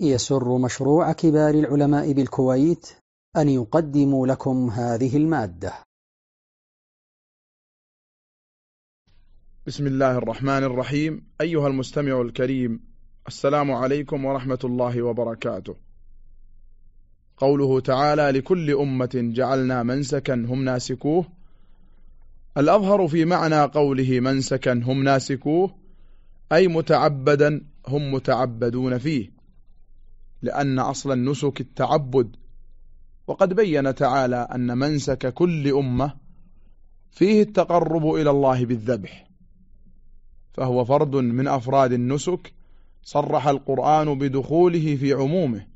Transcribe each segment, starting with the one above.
يسر مشروع كبار العلماء بالكويت أن يقدم لكم هذه المادة. بسم الله الرحمن الرحيم. أيها المستمع الكريم السلام عليكم ورحمة الله وبركاته. قوله تعالى لكل أمة جعلنا منسكا هم ناسكوه. الأظهر في معنى قوله منسكا هم ناسكوه أي متعبدا هم متعبدون فيه. لأن أصل النسك التعبد. وقد بين تعالى أن منسك كل أمة فيه التقرب إلى الله بالذبح. فهو فرد من أفراد النسك صرح القرآن بدخوله في عمومه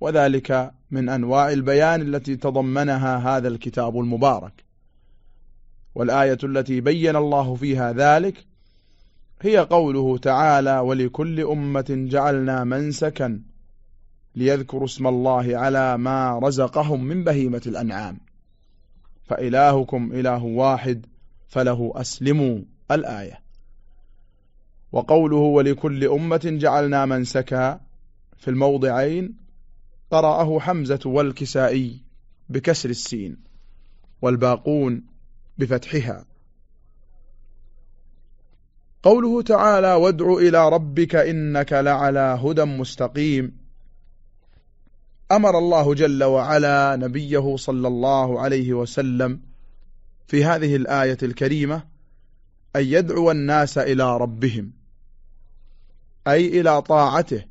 وذلك من أنواع البيان التي تضمنها هذا الكتاب المبارك. والآية التي بين الله فيها ذلك هي قوله تعالى ولكل أمة جعلنا منسكا ليذكروا اسم الله على ما رزقهم من بهيمة الأنعام. فإلهكم إله واحد فله أسلموا الآية. وقوله ولكل أمة جعلنا منسكا في الموضعين قرأه حمزة والكسائي بكسر السين والباقون بفتحها. قوله تعالى وادع إلى ربك إنك لعلى هدى مستقيم أمر الله جل وعلا نبيه صلى الله عليه وسلم في هذه الآية الكريمة أن يدعو الناس إلى ربهم أي إلى طاعته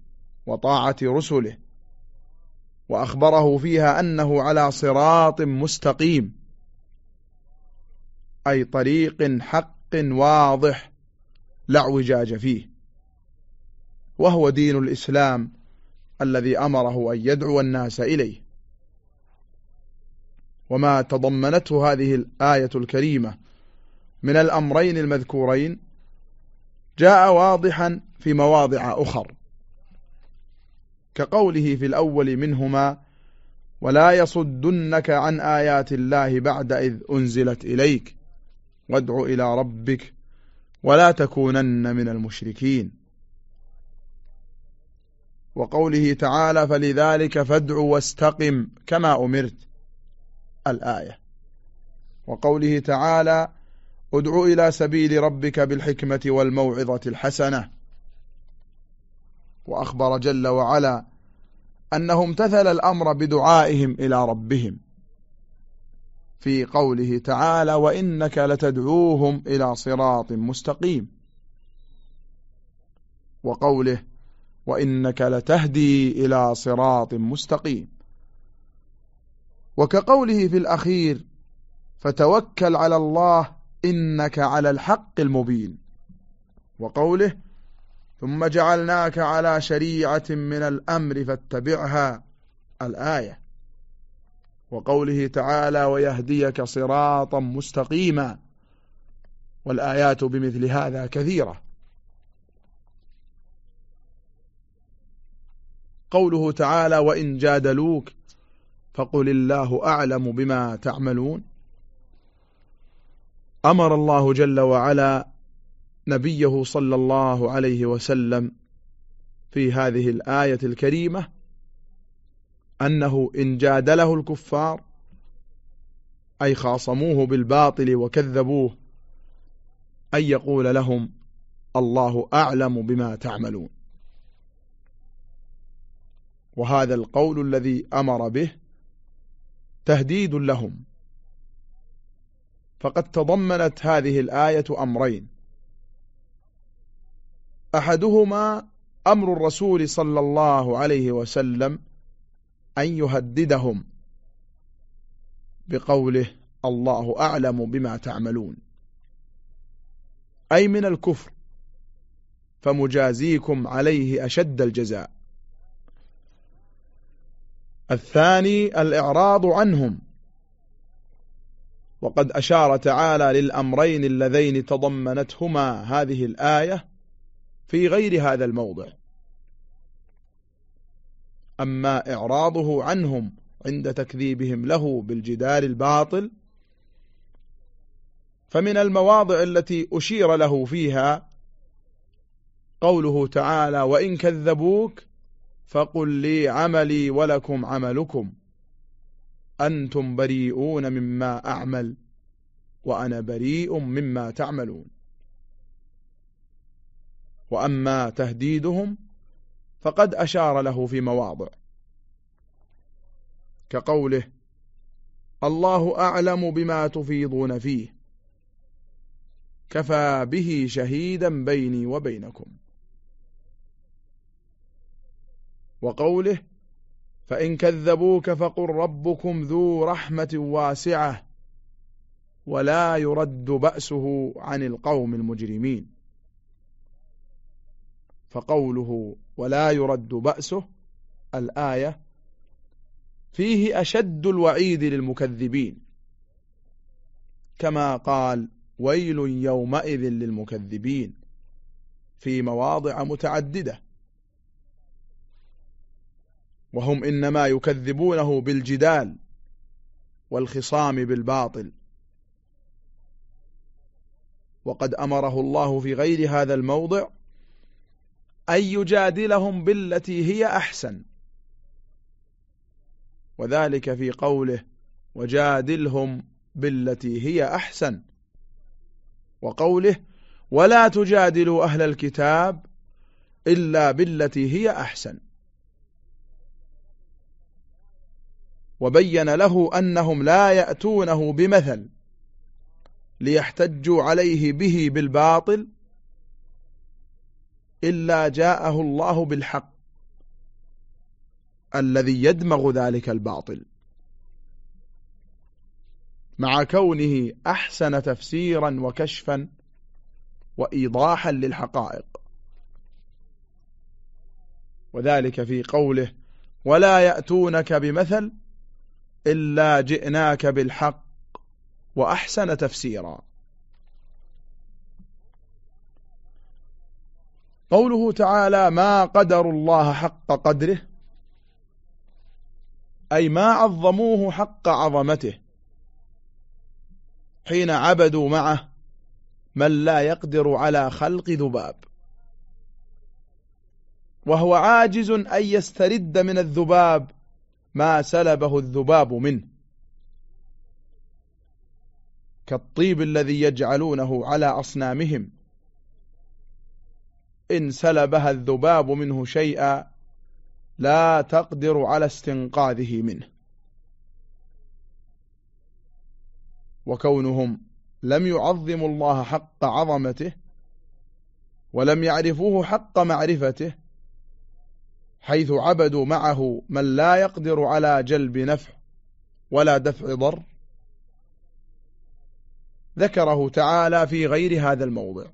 وطاعة رسله وأخبره فيها أنه على صراط مستقيم أي طريق حق واضح لا اعوجاج فيه وهو دين الإسلام الذي أمره أن يدعو الناس إليه. وما تضمنته هذه الآية الكريمة من الأمرين المذكورين جاء واضحا في مواضع أخر كقوله في الأول منهما ولا يصدنك عن آيات الله بعد إذ أنزلت إليك وادع إلى ربك ولا تكونن من المشركين. وقوله تعالى فلذلك فادع واستقم كما أمرت الآية. وقوله تعالى ادع إلى سبيل ربك بالحكمة والموعظة الحسنة. وأخبر جل وعلا أنه امتثل الأمر بدعائهم إلى ربهم. في قوله تعالى وإنك لتدعوهم إلى صراط مستقيم. وقوله وإنك لتهدي إلى صراط مستقيم. وكقوله في الأخير فتوكل على الله إنك على الحق المبين. وقوله ثم جعلناك على شريعة من الأمر فاتبعها الآية. وقوله تعالى ويهديك صراطا مستقيما. والآيات بمثل هذا كثيرة. قوله تعالى وإن جادلوك فقل الله أعلم بما تعملون. أمر الله جل وعلا نبيه صلى الله عليه وسلم في هذه الآية الكريمة أنه إن جادله الكفار أي خاصموه بالباطل وكذبوه أن يقول لهم الله أعلم بما تعملون. وهذا القول الذي أمر به تهديد لهم. فقد تضمنت هذه الآية أمرين. أحدهما أمر الرسول صلى الله عليه وسلم أن يهددهم بقوله الله أعلم بما تعملون. أي من الكفر فمجازيكم عليه أشد الجزاء. الثاني الإعراض عنهم. وقد أشار تعالى للأمرين اللذين تضمنتهما هذه الآية في غير هذا الموضع. أما إعراضه عنهم عند تكذيبهم له بالجدال الباطل فمن المواضع التي أشير له فيها قوله تعالى وإن كذبوك فقل لي عملي ولكم عملكم. أنتم بريئون مما أعمل وأنا بريء مما تعملون. وأما تهديدهم فقد أشار له في مواضع. كقوله الله أعلم بما تفيضون فيه. كفى به شهيدا بيني وبينكم. وقوله فإن كذبوك فقل ربكم ذو رحمة واسعة ولا يرد بأسه عن القوم المجرمين. فقوله ولا يرد بأسه الآية فيه أشد الوعيد للمكذبين. كما قال ويل يومئذ للمكذبين في مواضع متعددة. وهم إنما يكذبونه بالجدال والخصام بالباطل. وقد أمره الله في غير هذا الموضع أن يجادلهم بالتي هي أحسن. وذلك في قوله وجادلهم بالتي هي أحسن. وقوله ولا تجادلوا أهل الكتاب إلا بالتي هي أحسن. وبين له أنهم لا يأتونه بمثل ليحتجوا عليه به بالباطل إلا جاءه الله بالحق الذي يدمغ ذلك الباطل. مع كونه أحسن تفسيرا وكشفا وإيضاحا للحقائق. وذلك في قوله ولا يأتونك بمثل إلا جئناك بالحق وأحسن تفسيرا. قوله تعالى ما قدر الله حق قدره أي ما عظموه حق عظمته حين عبدوا معه من لا يقدر على خلق ذباب. وهو عاجز أن يسترد من الذباب ما سلبه الذباب منه. كالطيب الذي يجعلونه على أصنامهم. إن سلبها الذباب منه شيئا لا تقدر على استنقاذه منه. وكونهم لم يعظموا الله حق عظمته ولم يعرفوه حق معرفته حيث عبدوا معه من لا يقدر على جلب نفع ولا دفع ضر. ذكره تعالى في غير هذا الموضع.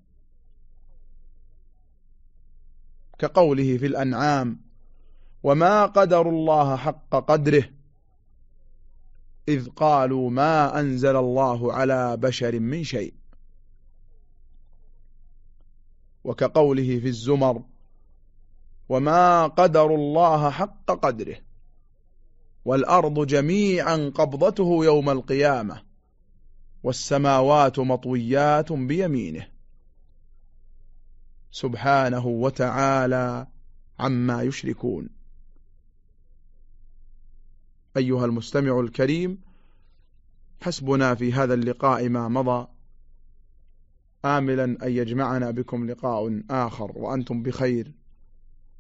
كقوله في الأنعام وما قدر الله حق قدره إذ قالوا ما أنزل الله على بشر من شيء. وكقوله في الزمر وما قدر الله حق قدره والأرض جميعا قبضته يوم القيامة والسماوات مطويات بيمينه سبحانه وتعالى عما يشركون أيها المستمع الكريم حسبنا في هذا اللقاء ما مضى آملا أن يجمعنا بكم لقاء آخر وأنتم بخير.